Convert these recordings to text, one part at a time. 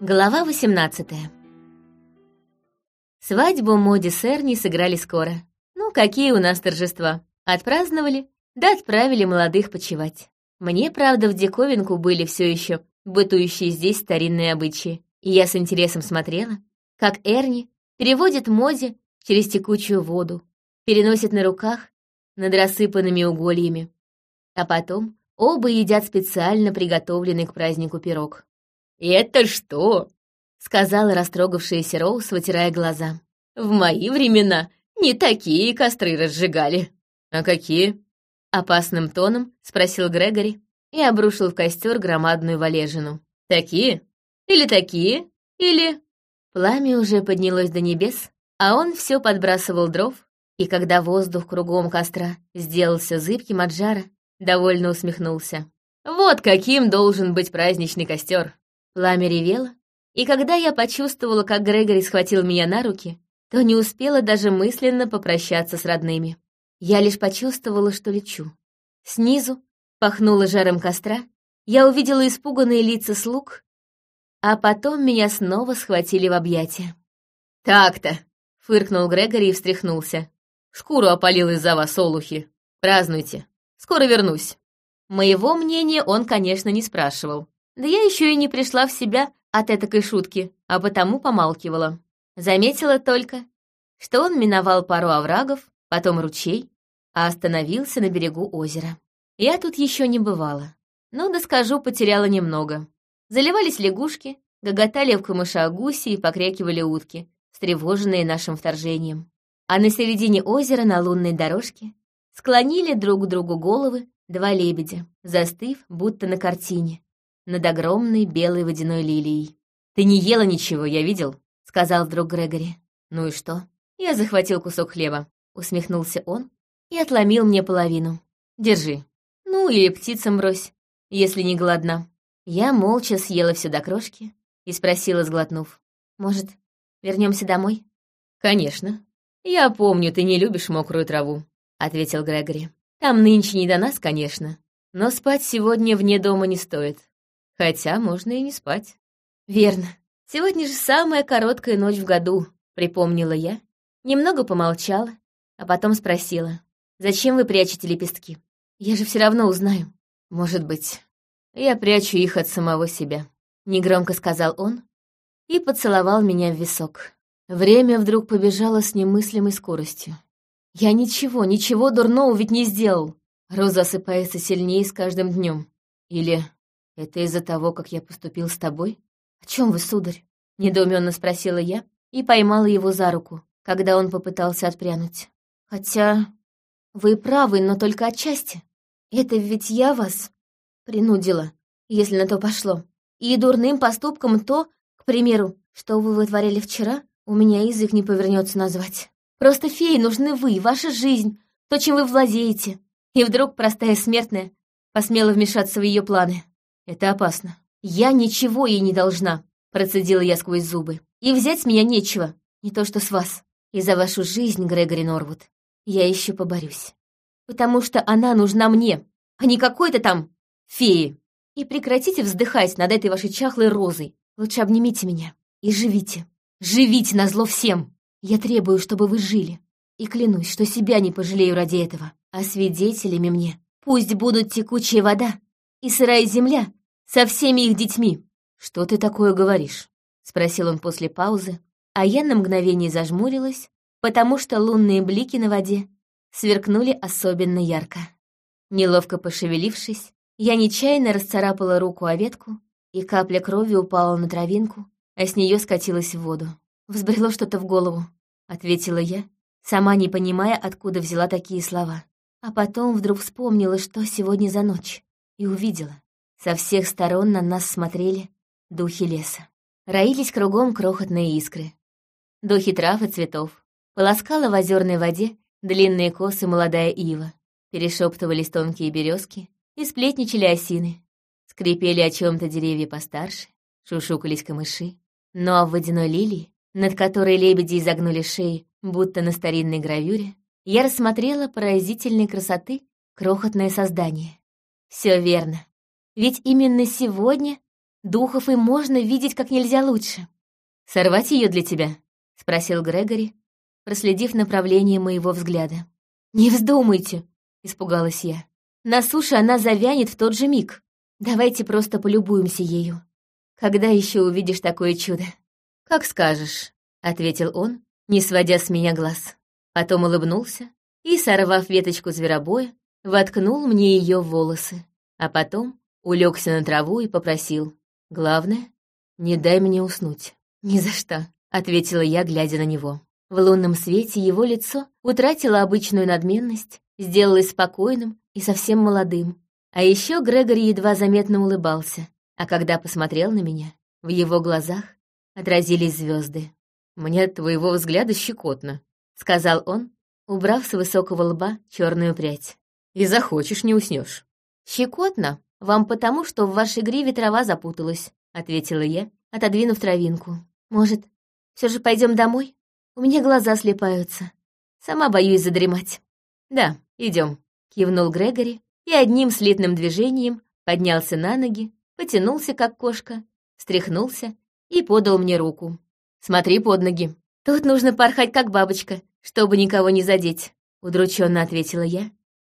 Глава 18 Свадьбу Моди с Эрни сыграли скоро. Ну, какие у нас торжества. Отпраздновали, да отправили молодых почевать. Мне, правда, в диковинку были все еще бытующие здесь старинные обычаи. И я с интересом смотрела, как Эрни переводит Моди через текучую воду, переносит на руках над рассыпанными угольями. А потом оба едят специально приготовленный к празднику пирог. «Это что?» — сказала растрогавшаяся Роуз, вытирая глаза. «В мои времена не такие костры разжигали». «А какие?» — опасным тоном спросил Грегори и обрушил в костер громадную валежину. «Такие? Или такие? Или...» Пламя уже поднялось до небес, а он все подбрасывал дров, и когда воздух кругом костра сделался зыбким от жара, довольно усмехнулся. «Вот каким должен быть праздничный костер. Пламя ревело, и когда я почувствовала, как Грегори схватил меня на руки, то не успела даже мысленно попрощаться с родными. Я лишь почувствовала, что лечу. Снизу пахнуло жаром костра, я увидела испуганные лица слуг, а потом меня снова схватили в объятия. «Так-то!» — фыркнул Грегори и встряхнулся. «Шкуру опалил из-за вас, олухи. Празднуйте. Скоро вернусь». Моего мнения он, конечно, не спрашивал. Да я еще и не пришла в себя от этакой шутки, а потому помалкивала. Заметила только, что он миновал пару оврагов, потом ручей, а остановился на берегу озера. Я тут еще не бывала. Но, да скажу, потеряла немного. Заливались лягушки, гоготали в камышах гуси и покрякивали утки, встревоженные нашим вторжением. А на середине озера на лунной дорожке склонили друг к другу головы два лебедя, застыв, будто на картине, над огромной белой водяной лилией. «Ты не ела ничего, я видел», — сказал вдруг Грегори. «Ну и что?» «Я захватил кусок хлеба», — усмехнулся он и отломил мне половину. «Держи. Ну или птицам брось, если не голодна». Я молча съела все до крошки и спросила, сглотнув. «Может, вернемся домой?» «Конечно. Я помню, ты не любишь мокрую траву», — ответил Грегори. «Там нынче не до нас, конечно, но спать сегодня вне дома не стоит. Хотя можно и не спать. Верно. Сегодня же самая короткая ночь в году, припомнила я. Немного помолчала, а потом спросила. Зачем вы прячете лепестки? Я же все равно узнаю. Может быть, я прячу их от самого себя. Негромко сказал он и поцеловал меня в висок. Время вдруг побежало с немыслимой скоростью. Я ничего, ничего дурного ведь не сделал. Роза осыпается сильнее с каждым днем. Или это из-за того, как я поступил с тобой? О чем вы, сударь? Недоуменно спросила я и поймала его за руку, когда он попытался отпрянуть. Хотя вы правы, но только отчасти. Это ведь я вас принудила, если на то пошло. И дурным поступком то, к примеру, что вы вытворяли вчера, у меня язык не повернется назвать. Просто феи нужны вы, ваша жизнь, то, чем вы владеете. И вдруг простая смертная посмела вмешаться в ее планы. Это опасно. Я ничего ей не должна, процедила я сквозь зубы. И взять с меня нечего, не то что с вас. И за вашу жизнь, Грегори Норвуд, я еще поборюсь. Потому что она нужна мне, а не какой-то там феи. И прекратите вздыхать над этой вашей чахлой розой. Лучше обнимите меня и живите. Живите на зло всем. Я требую, чтобы вы жили. И клянусь, что себя не пожалею ради этого. А свидетелями мне пусть будут текучая вода и сырая земля со всеми их детьми. Что ты такое говоришь? Спросил он после паузы, а я на мгновение зажмурилась, потому что лунные блики на воде сверкнули особенно ярко. Неловко пошевелившись, я нечаянно расцарапала руку о ветку, и капля крови упала на травинку, а с нее скатилась в воду. Взбрело что-то в голову, ответила я, сама не понимая, откуда взяла такие слова. А потом вдруг вспомнила, что сегодня за ночь и увидела. Со всех сторон на нас смотрели духи леса. Роились кругом крохотные искры. Духи трав и цветов. Полоскала в озерной воде длинные косы молодая ива. Перешептывались тонкие березки и сплетничали осины. Скрипели о чем то деревья постарше, шушукались камыши. Ну а в водяной лилии, над которой лебеди изогнули шеи, будто на старинной гравюре, я рассмотрела поразительной красоты крохотное создание. Все верно. Ведь именно сегодня Духов и можно видеть как нельзя лучше. «Сорвать ее для тебя?» — спросил Грегори, проследив направление моего взгляда. «Не вздумайте!» — испугалась я. «На суше она завянет в тот же миг. Давайте просто полюбуемся ею. Когда еще увидишь такое чудо?» «Как скажешь», — ответил он, не сводя с меня глаз. Потом улыбнулся и, сорвав веточку зверобоя, воткнул мне ее в волосы, а потом улегся на траву и попросил. «Главное, не дай мне уснуть». «Ни за что», — ответила я, глядя на него. В лунном свете его лицо утратило обычную надменность, сделалось спокойным и совсем молодым. А еще Грегори едва заметно улыбался, а когда посмотрел на меня, в его глазах отразились звезды. «Мне от твоего взгляда щекотно», — сказал он, убрав с высокого лба черную прядь. «И захочешь, не уснешь. «Щекотно вам потому, что в вашей гриве трава запуталась», — ответила я, отодвинув травинку. «Может, все же пойдем домой? У меня глаза слепаются. Сама боюсь задремать». «Да, идем, кивнул Грегори и одним слитным движением поднялся на ноги, потянулся, как кошка, встряхнулся и подал мне руку. «Смотри под ноги». «Тут нужно порхать, как бабочка, чтобы никого не задеть», — удрученно ответила я,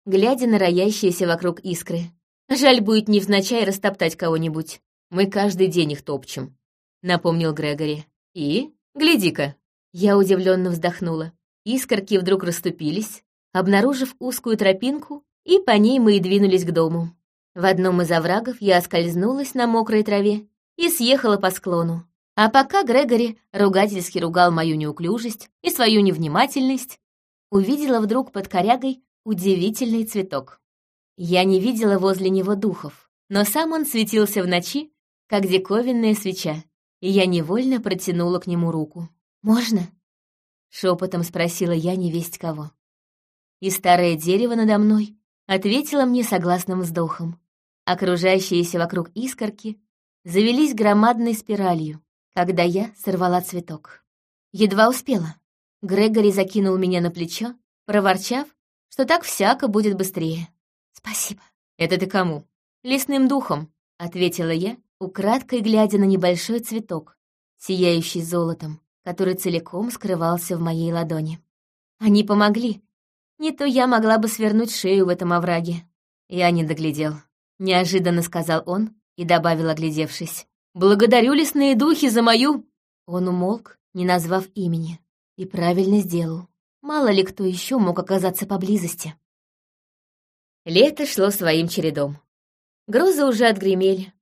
глядя на роящиеся вокруг искры. «Жаль будет невзначай растоптать кого-нибудь. Мы каждый день их топчем», — напомнил Грегори. «И? Гляди-ка». Я удивленно вздохнула. Искорки вдруг расступились, обнаружив узкую тропинку, и по ней мы и двинулись к дому. В одном из оврагов я оскользнулась на мокрой траве и съехала по склону. А пока Грегори ругательски ругал мою неуклюжесть и свою невнимательность, увидела вдруг под корягой удивительный цветок. Я не видела возле него духов, но сам он светился в ночи, как диковинная свеча, и я невольно протянула к нему руку. «Можно?» — шепотом спросила я невесть кого. И старое дерево надо мной ответило мне согласным вздохом. Окружающиеся вокруг искорки завелись громадной спиралью, когда я сорвала цветок. Едва успела. Грегори закинул меня на плечо, проворчав, что так всяко будет быстрее. «Спасибо». «Это ты кому?» «Лесным духом», — ответила я, украдкой глядя на небольшой цветок, сияющий золотом, который целиком скрывался в моей ладони. Они помогли. Не то я могла бы свернуть шею в этом овраге. Я не доглядел. Неожиданно сказал он и добавил, оглядевшись. «Благодарю лесные духи за мою...» Он умолк, не назвав имени, и правильно сделал. Мало ли кто еще мог оказаться поблизости. Лето шло своим чередом. Грозы уже отгремели.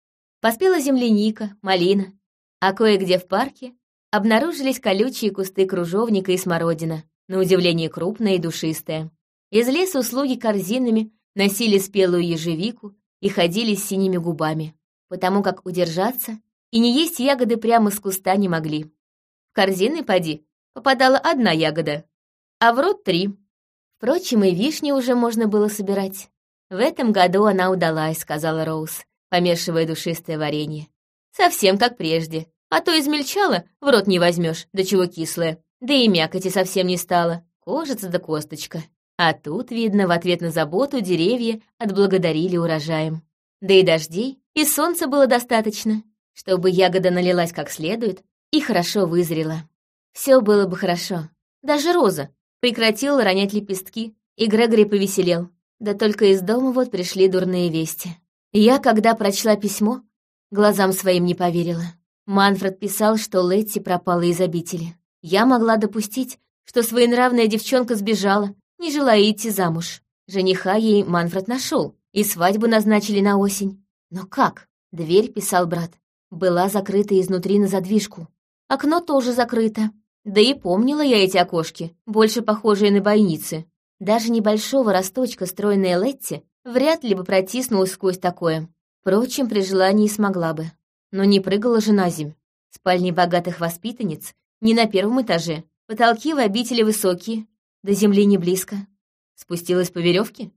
Поспела земляника, малина, а кое-где в парке обнаружились колючие кусты кружовника и смородина, на удивление крупные и душистые. Из леса услуги корзинами носили спелую ежевику и ходили с синими губами, потому как удержаться и не есть ягоды прямо с куста не могли. В корзины, поди, попадала одна ягода, а в рот три. Впрочем, и вишни уже можно было собирать. В этом году она удалась, сказала Роуз, помешивая душистое варенье. Совсем как прежде. А то измельчала, в рот не возьмешь, да чего кислое. Да и мякоти совсем не стало. Кожица да косточка. А тут, видно, в ответ на заботу деревья отблагодарили урожаем. Да и дождей, и солнца было достаточно, чтобы ягода налилась как следует и хорошо вызрела. Все было бы хорошо. Даже роза прекратила ронять лепестки, и Грегори повеселел. Да только из дома вот пришли дурные вести. Я, когда прочла письмо, глазам своим не поверила. Манфред писал, что Летти пропала из обители. Я могла допустить, что своенравная девчонка сбежала, не желая идти замуж. Жениха ей Манфред нашел, и свадьбу назначили на осень. Но как? Дверь, писал брат, была закрыта изнутри на задвижку. Окно тоже закрыто. Да и помнила я эти окошки, больше похожие на бойницы. Даже небольшого росточка стройная Летти вряд ли бы протиснулась сквозь такое. Впрочем, при желании смогла бы но не прыгала же на земь. Спальни богатых воспитанниц не на первом этаже, потолки в обители высокие, до земли не близко. Спустилась по веревке?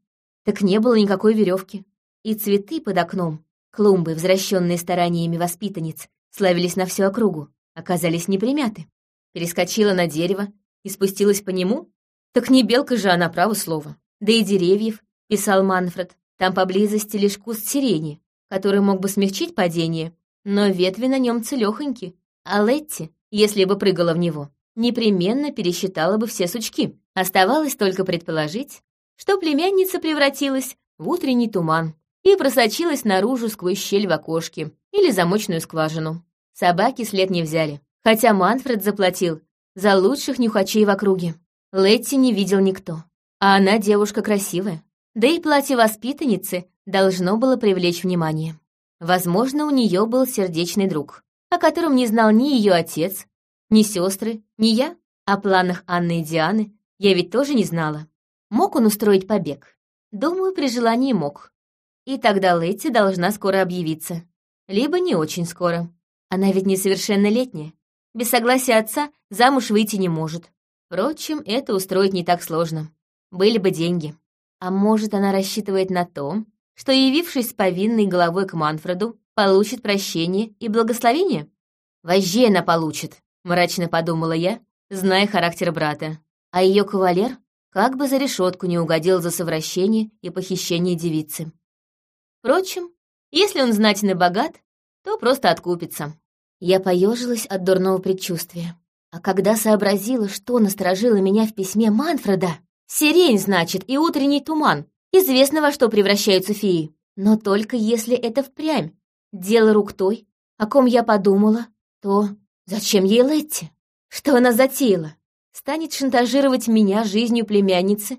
Так не было никакой веревки. И цветы под окном, клумбы, возвращенные стараниями воспитанниц, славились на всю округу, оказались непримяты. Перескочила на дерево и спустилась по нему? Так не белка же она, право слово. Да и деревьев, писал Манфред, там поблизости лишь куст сирени, который мог бы смягчить падение но ветви на нем целёхоньки, а Летти, если бы прыгала в него, непременно пересчитала бы все сучки. Оставалось только предположить, что племянница превратилась в утренний туман и просочилась наружу сквозь щель в окошке или замочную скважину. Собаки след не взяли, хотя Манфред заплатил за лучших нюхачей в округе. Летти не видел никто, а она девушка красивая. Да и платье воспитанницы должно было привлечь внимание. Возможно, у нее был сердечный друг, о котором не знал ни ее отец, ни сестры, ни я. О планах Анны и Дианы я ведь тоже не знала. Мог он устроить побег? Думаю, при желании мог. И тогда Летти должна скоро объявиться. Либо не очень скоро. Она ведь несовершеннолетняя. Без согласия отца замуж выйти не может. Впрочем, это устроить не так сложно. Были бы деньги. А может, она рассчитывает на то, что, явившись с повинной головой к Манфреду, получит прощение и благословение? Вожжей она получит, мрачно подумала я, зная характер брата. А ее кавалер как бы за решетку не угодил за совращение и похищение девицы. Впрочем, если он знатен и богат, то просто откупится. Я поежилась от дурного предчувствия. А когда сообразила, что насторожило меня в письме Манфреда, сирень, значит, и утренний туман, Известно, во что превращаются феи. Но только если это впрямь. Дело рук той, о ком я подумала, то зачем ей Летти? Что она затеяла? Станет шантажировать меня жизнью племянницы?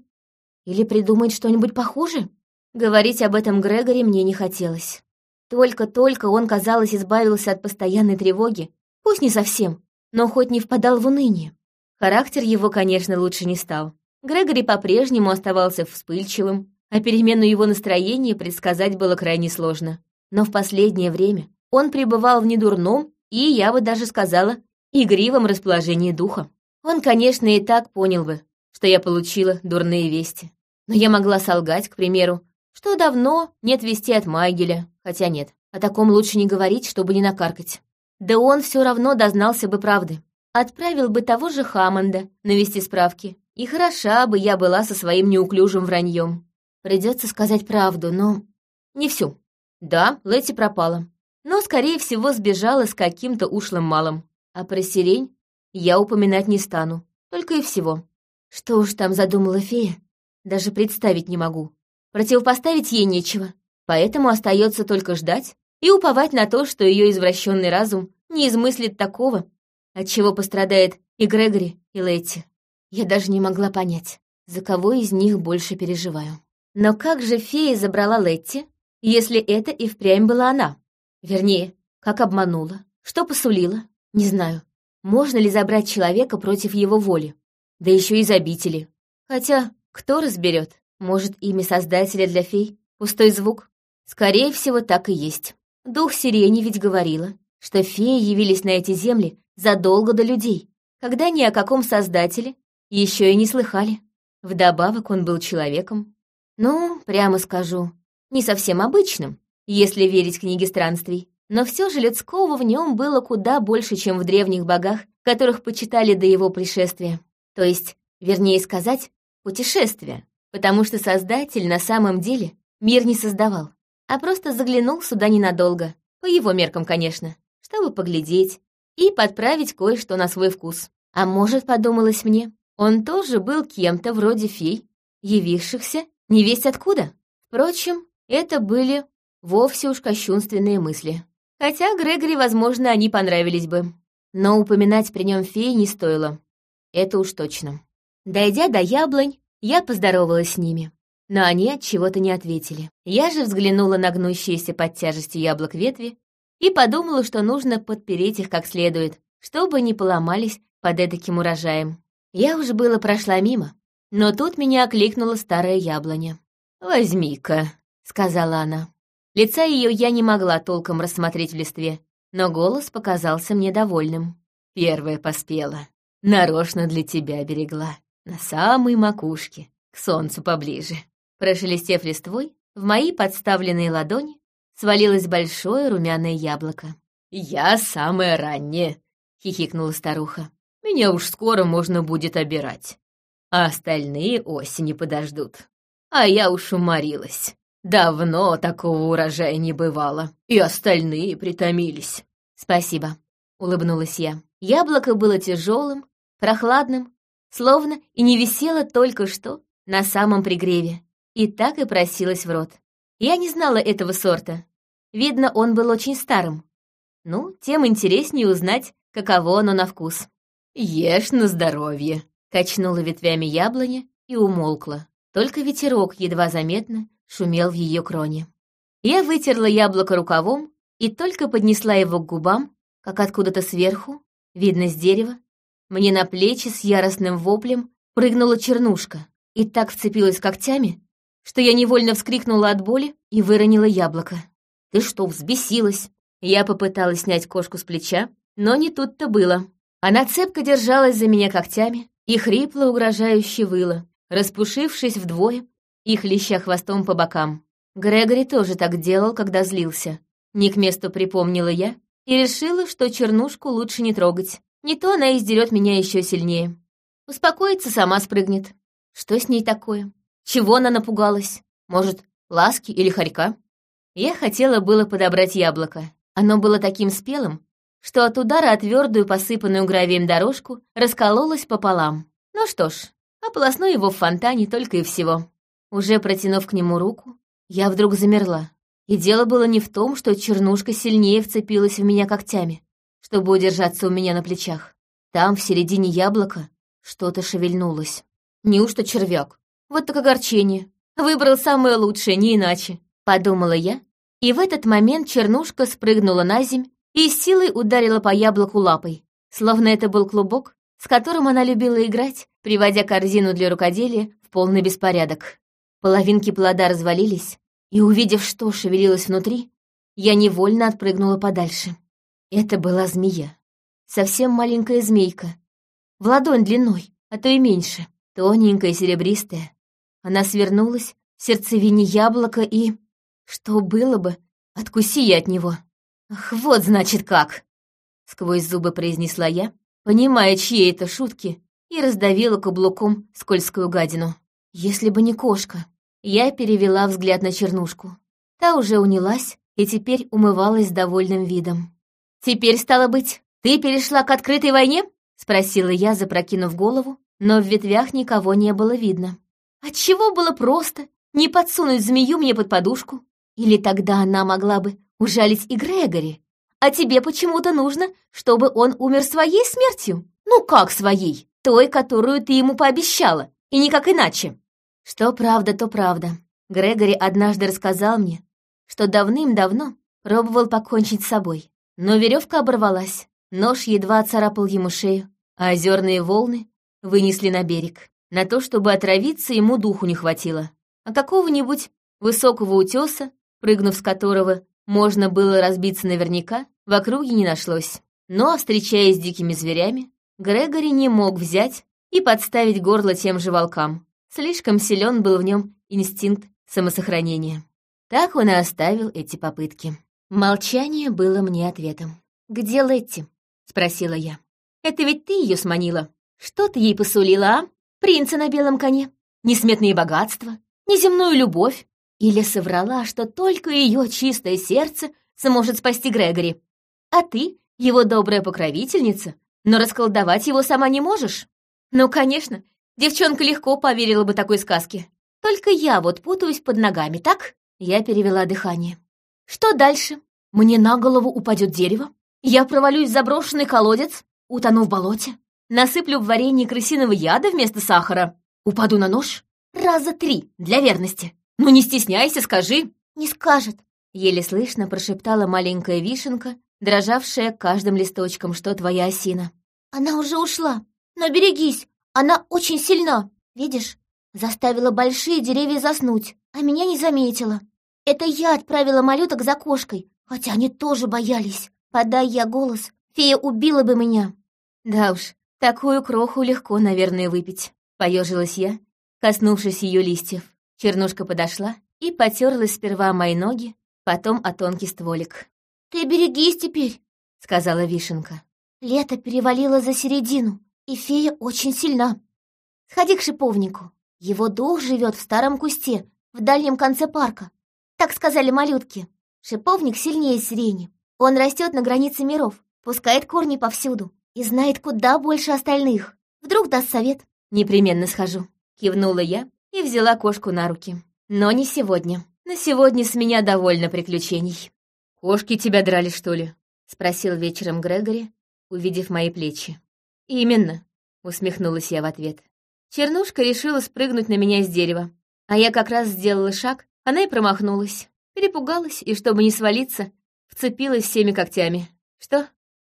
Или придумает что-нибудь похуже? Говорить об этом Грегори мне не хотелось. Только-только он, казалось, избавился от постоянной тревоги, пусть не совсем, но хоть не впадал в уныние. Характер его, конечно, лучше не стал. Грегори по-прежнему оставался вспыльчивым, а перемену его настроения предсказать было крайне сложно. Но в последнее время он пребывал в недурном и, я бы даже сказала, игривом расположении духа. Он, конечно, и так понял бы, что я получила дурные вести. Но я могла солгать, к примеру, что давно нет вести от Майгеля, хотя нет, о таком лучше не говорить, чтобы не накаркать. Да он все равно дознался бы правды. Отправил бы того же Хаммонда навести справки. И хороша бы я была со своим неуклюжим враньем. Придется сказать правду, но не всю. Да, Лэти пропала. Но, скорее всего, сбежала с каким-то ушлым малым. А про сирень я упоминать не стану. Только и всего. Что уж там задумала фея, даже представить не могу. Противопоставить ей нечего. Поэтому остается только ждать и уповать на то, что ее извращенный разум не измыслит такого, от чего пострадает и Грегори, и Лэти. Я даже не могла понять, за кого из них больше переживаю. Но как же фея забрала Летти, если это и впрямь была она? Вернее, как обманула, что посулила, не знаю. Можно ли забрать человека против его воли? Да еще из обители. Хотя, кто разберет? Может, имя создателя для фей — пустой звук? Скорее всего, так и есть. Дух сирени ведь говорила, что феи явились на эти земли задолго до людей, когда ни о каком создателе еще и не слыхали. Вдобавок он был человеком. Ну, прямо скажу, не совсем обычным, если верить книге странствий. Но все же людского в нем было куда больше, чем в древних богах, которых почитали до его пришествия. То есть, вернее сказать, путешествия, потому что Создатель на самом деле мир не создавал, а просто заглянул сюда ненадолго, по его меркам, конечно, чтобы поглядеть и подправить кое-что на свой вкус. А может, подумалось мне, он тоже был кем-то вроде фей, явившихся не весть откуда. Впрочем, это были вовсе уж кощунственные мысли. Хотя Грегори, возможно, они понравились бы. Но упоминать при нем феи не стоило. Это уж точно. Дойдя до яблонь, я поздоровалась с ними. Но они от чего-то не ответили. Я же взглянула на гнущиеся под тяжестью яблок ветви и подумала, что нужно подпереть их как следует, чтобы не поломались под этаким урожаем. Я уже было прошла мимо, но тут меня окликнула старая яблоня. «Возьми-ка», — сказала она. Лица ее я не могла толком рассмотреть в листве, но голос показался мне довольным. Первая поспела. Нарочно для тебя берегла. На самой макушке, к солнцу поближе. Прошелестев листвой, в мои подставленные ладони свалилось большое румяное яблоко. «Я самая ранняя», — хихикнула старуха. «Меня уж скоро можно будет обирать а остальные осени подождут. А я уж уморилась. Давно такого урожая не бывало, и остальные притомились. Спасибо, улыбнулась я. Яблоко было тяжелым, прохладным, словно и не висело только что на самом пригреве, и так и просилось в рот. Я не знала этого сорта. Видно, он был очень старым. Ну, тем интереснее узнать, каково оно на вкус. «Ешь на здоровье», — качнула ветвями яблони и умолкла. Только ветерок едва заметно шумел в ее кроне. Я вытерла яблоко рукавом и только поднесла его к губам, как откуда-то сверху, видно с дерева, мне на плечи с яростным воплем прыгнула чернушка и так вцепилась когтями, что я невольно вскрикнула от боли и выронила яблоко. «Ты что, взбесилась?» Я попыталась снять кошку с плеча, но не тут-то было. Она цепко держалась за меня когтями и хрипло угрожающе выла, распушившись вдвое и хлеща хвостом по бокам. Грегори тоже так делал, когда злился. Не к месту припомнила я и решила, что чернушку лучше не трогать. Не то она издерет меня еще сильнее. Успокоится, сама спрыгнет. Что с ней такое? Чего она напугалась? Может, ласки или хорька? Я хотела было подобрать яблоко. Оно было таким спелым, что от удара о твердую, посыпанную гравием дорожку раскололось пополам. Ну что ж, ополосну его в фонтане только и всего. Уже протянув к нему руку, я вдруг замерла. И дело было не в том, что чернушка сильнее вцепилась в меня когтями, чтобы удержаться у меня на плечах. Там, в середине яблока, что-то шевельнулось. Неужто червяк? Вот так огорчение. Выбрал самое лучшее, не иначе. Подумала я, и в этот момент чернушка спрыгнула на земь и силой ударила по яблоку лапой, словно это был клубок, с которым она любила играть, приводя корзину для рукоделия в полный беспорядок. Половинки плода развалились, и, увидев, что шевелилось внутри, я невольно отпрыгнула подальше. Это была змея. Совсем маленькая змейка. В ладонь длиной, а то и меньше. Тоненькая, серебристая. Она свернулась в сердцевине яблока и... Что было бы, откуси я от него. Ах, вот значит как! Сквозь зубы произнесла я, понимая, чьи это шутки, и раздавила каблуком скользкую гадину. Если бы не кошка. Я перевела взгляд на чернушку. Та уже унялась и теперь умывалась довольным видом. «Теперь, стало быть, ты перешла к открытой войне?» — спросила я, запрокинув голову, но в ветвях никого не было видно. Отчего было просто не подсунуть змею мне под подушку? Или тогда она могла бы ужалить и Грегори? А тебе почему-то нужно, чтобы он умер своей смертью? Ну как своей? Той, которую ты ему пообещала, и никак иначе. Что правда, то правда. Грегори однажды рассказал мне, что давным-давно пробовал покончить с собой. Но веревка оборвалась, нож едва царапал ему шею, а озерные волны вынесли на берег. На то, чтобы отравиться, ему духу не хватило. А какого-нибудь высокого утеса, прыгнув с которого можно было разбиться наверняка, в округе не нашлось. Но, встречаясь с дикими зверями, Грегори не мог взять и подставить горло тем же волкам. Слишком силен был в нем инстинкт самосохранения. Так он и оставил эти попытки. Молчание было мне ответом. «Где Летти?» — спросила я. «Это ведь ты ее сманила. Что ты ей посулила, а? Принца на белом коне? Несметные богатства? Неземную любовь? Или соврала, что только ее чистое сердце сможет спасти Грегори? А ты, его добрая покровительница, но расколдовать его сама не можешь? Ну, конечно, Девчонка легко поверила бы такой сказке. Только я вот путаюсь под ногами, так? Я перевела дыхание. Что дальше? Мне на голову упадет дерево? Я провалюсь в заброшенный колодец? Утону в болоте? Насыплю в варенье крысиного яда вместо сахара? Упаду на нож? Раза три, для верности. Ну не стесняйся, скажи. Не скажет. Еле слышно прошептала маленькая вишенка, дрожавшая каждым листочком, что твоя осина. Она уже ушла. Но берегись, она очень сильна, видишь? Заставила большие деревья заснуть, а меня не заметила. Это я отправила малюток за кошкой, хотя они тоже боялись. Подай я голос, фея убила бы меня. Да уж, такую кроху легко, наверное, выпить. Поежилась я, коснувшись ее листьев. Чернушка подошла и потерлась сперва мои ноги, потом о тонкий стволик. «Ты берегись теперь», — сказала Вишенка. «Лето перевалило за середину. И фея очень сильна. Сходи к шиповнику. Его дух живет в старом кусте, в дальнем конце парка. Так сказали малютки. Шиповник сильнее сирени. Он растет на границе миров, пускает корни повсюду и знает куда больше остальных. Вдруг даст совет. Непременно схожу. Кивнула я и взяла кошку на руки. Но не сегодня. На сегодня с меня довольно приключений. «Кошки тебя драли, что ли?» — спросил вечером Грегори, увидев мои плечи. «Именно», — усмехнулась я в ответ. Чернушка решила спрыгнуть на меня с дерева, а я как раз сделала шаг, она и промахнулась. Перепугалась, и чтобы не свалиться, вцепилась всеми когтями. «Что?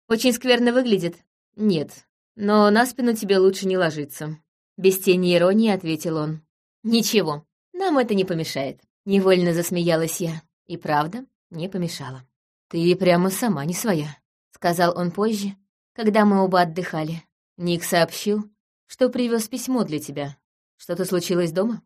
Очень скверно выглядит?» «Нет, но на спину тебе лучше не ложиться», — без тени иронии ответил он. «Ничего, нам это не помешает», — невольно засмеялась я. И правда, не помешала. «Ты прямо сама не своя», — сказал он позже, когда мы оба отдыхали. Ник сообщил, что привез письмо для тебя. Что-то случилось дома?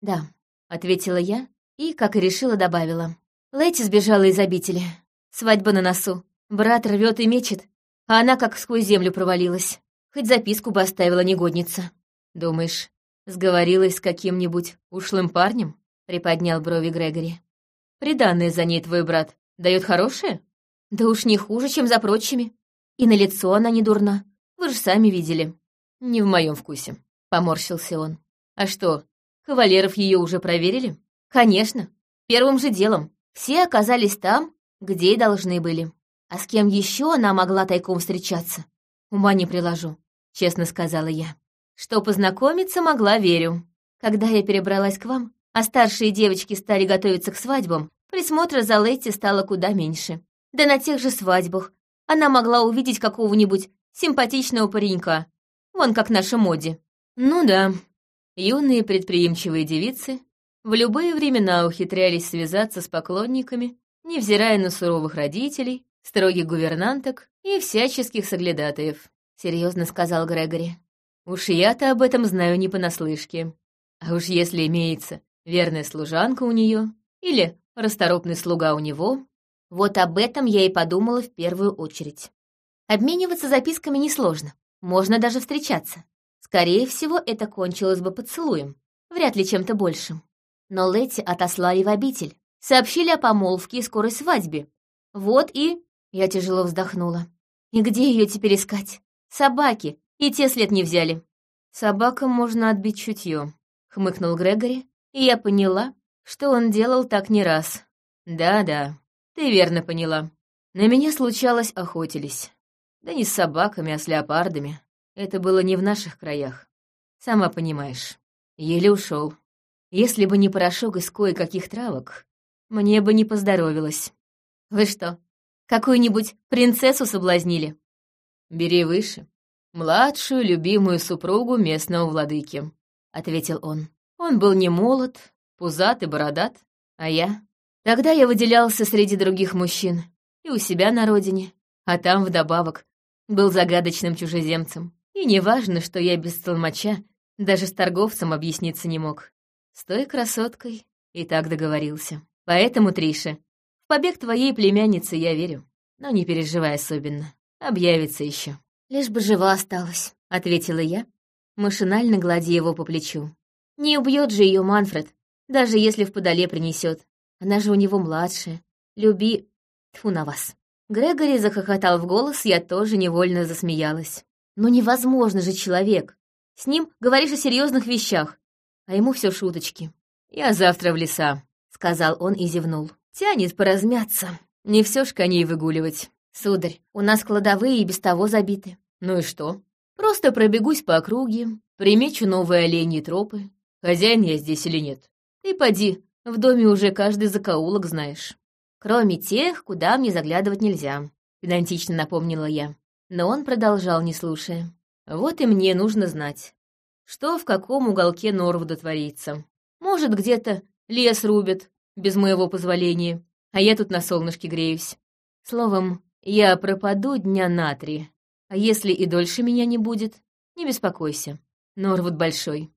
Да, ответила я и, как и решила, добавила. Лэти сбежала из обители. Свадьба на носу. Брат рвет и мечет, а она как сквозь землю провалилась. Хоть записку бы оставила негодница. Думаешь, сговорилась с каким-нибудь ушлым парнем? Приподнял брови Грегори. Приданное за ней твой брат дает хорошее? Да уж не хуже, чем за прочими. И на лицо она не дурна. Вы же сами видели. Не в моем вкусе, поморщился он. А что, кавалеров ее уже проверили? Конечно, первым же делом. Все оказались там, где и должны были. А с кем еще она могла тайком встречаться? Ума не приложу, честно сказала я. Что познакомиться могла, верю. Когда я перебралась к вам, а старшие девочки стали готовиться к свадьбам, присмотра за Летти стало куда меньше. Да на тех же свадьбах она могла увидеть какого-нибудь симпатичного паренька, вон как наша Моди. Ну да, юные предприимчивые девицы в любые времена ухитрялись связаться с поклонниками, невзирая на суровых родителей, строгих гувернанток и всяческих соглядатаев, серьезно сказал Грегори. Уж я-то об этом знаю не понаслышке. А уж если имеется верная служанка у нее или расторопный слуга у него, вот об этом я и подумала в первую очередь. Обмениваться записками несложно, можно даже встречаться. Скорее всего, это кончилось бы поцелуем, вряд ли чем-то большим. Но Летти отослали в обитель, сообщили о помолвке и скорой свадьбе. Вот и... Я тяжело вздохнула. И где ее теперь искать? Собаки, и те след не взяли. Собакам можно отбить чутье, хмыкнул Грегори, и я поняла, что он делал так не раз. Да-да, ты верно поняла. На меня случалось охотились. Да не с собаками, а с леопардами. Это было не в наших краях. Сама понимаешь. Еле ушел. Если бы не порошок из кое-каких травок, мне бы не поздоровилось. Вы что, какую-нибудь принцессу соблазнили? Бери выше. Младшую любимую супругу местного владыки, — ответил он. Он был не молод, пузат и бородат, а я... Тогда я выделялся среди других мужчин и у себя на родине, а там вдобавок был загадочным чужеземцем. И неважно, что я без толмача даже с торговцем объясниться не мог. С той красоткой и так договорился. Поэтому, Триша, в побег твоей племянницы я верю. Но не переживай особенно. Объявится еще. Лишь бы жива осталась, — ответила я, машинально гладя его по плечу. Не убьет же ее Манфред, даже если в подоле принесет. Она же у него младшая. Люби... Тьфу на вас. Грегори захохотал в голос, я тоже невольно засмеялась. Но невозможно же человек. С ним говоришь о серьезных вещах, а ему все шуточки. «Я завтра в леса», — сказал он и зевнул. «Тянет поразмяться. Не все ж коней выгуливать. Сударь, у нас кладовые и без того забиты. Ну и что? Просто пробегусь по округе, примечу новые оленьи тропы. Хозяин я здесь или нет? Ты поди, в доме уже каждый закоулок знаешь. Кроме тех, куда мне заглядывать нельзя, педантично напомнила я. Но он продолжал, не слушая. Вот и мне нужно знать, что в каком уголке Норвуда творится. Может, где-то лес рубят, без моего позволения, а я тут на солнышке греюсь. Словом, я пропаду дня на три, а если и дольше меня не будет, не беспокойся. Норвуд большой.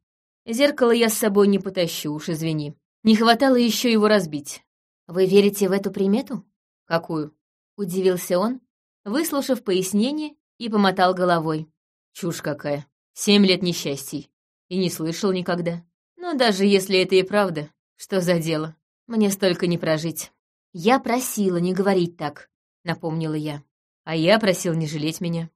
Зеркало я с собой не потащу, уж извини. Не хватало еще его разбить. Вы верите в эту примету? Какую? Удивился он, выслушав пояснение и помотал головой. Чушь какая. Семь лет несчастий. И не слышал никогда. Но даже если это и правда, что за дело? Мне столько не прожить. Я просила не говорить так, напомнила я. А я просил не жалеть меня.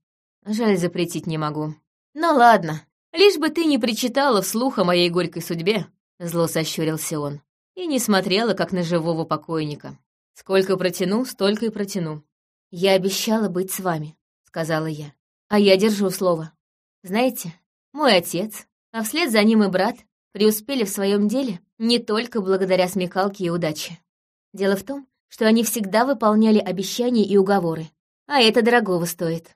Жаль, запретить не могу. Ну ладно, лишь бы ты не причитала вслух о моей горькой судьбе, зло сощурился он, и не смотрела, как на живого покойника. Сколько протяну, столько и протяну. Я обещала быть с вами, сказала я. А я держу слово. Знаете, мой отец, а вслед за ним и брат, преуспели в своем деле не только благодаря смекалке и удаче. Дело в том, что они всегда выполняли обещания и уговоры, а это дорогого стоит.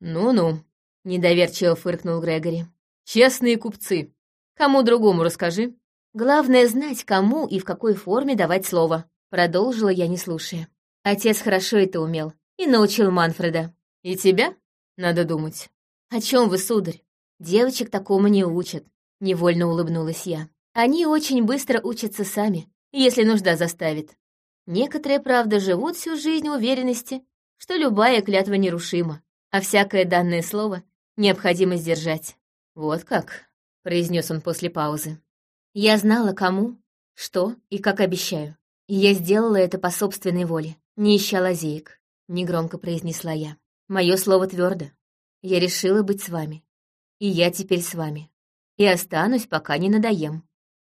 «Ну-ну», — недоверчиво фыркнул Грегори. «Честные купцы. Кому другому расскажи». «Главное знать, кому и в какой форме давать слово», — продолжила я, не слушая. Отец хорошо это умел и научил Манфреда. «И тебя? Надо думать». «О чем вы, сударь? Девочек такому не учат», — невольно улыбнулась я. «Они очень быстро учатся сами, если нужда заставит. Некоторые, правда, живут всю жизнь в уверенности, что любая клятва нерушима, а всякое данное слово необходимо сдержать. «Вот как», — произнес он после паузы. «Я знала, кому, что и как обещаю. И я сделала это по собственной воле, не ища лазеек», — негромко произнесла я. «Мое слово твердо. Я решила быть с вами. И я теперь с вами. И останусь, пока не надоем.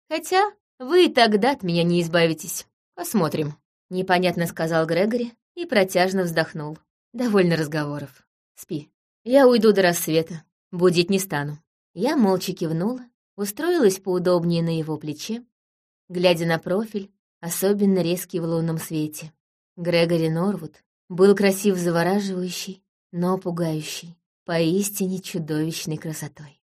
Хотя вы и тогда от меня не избавитесь. Посмотрим», — непонятно сказал Грегори и протяжно вздохнул. «Довольно разговоров. Спи. Я уйду до рассвета. Будить не стану». Я молча кивнула, устроилась поудобнее на его плече, глядя на профиль, особенно резкий в лунном свете. Грегори Норвуд был красив завораживающий, но пугающий, поистине чудовищной красотой.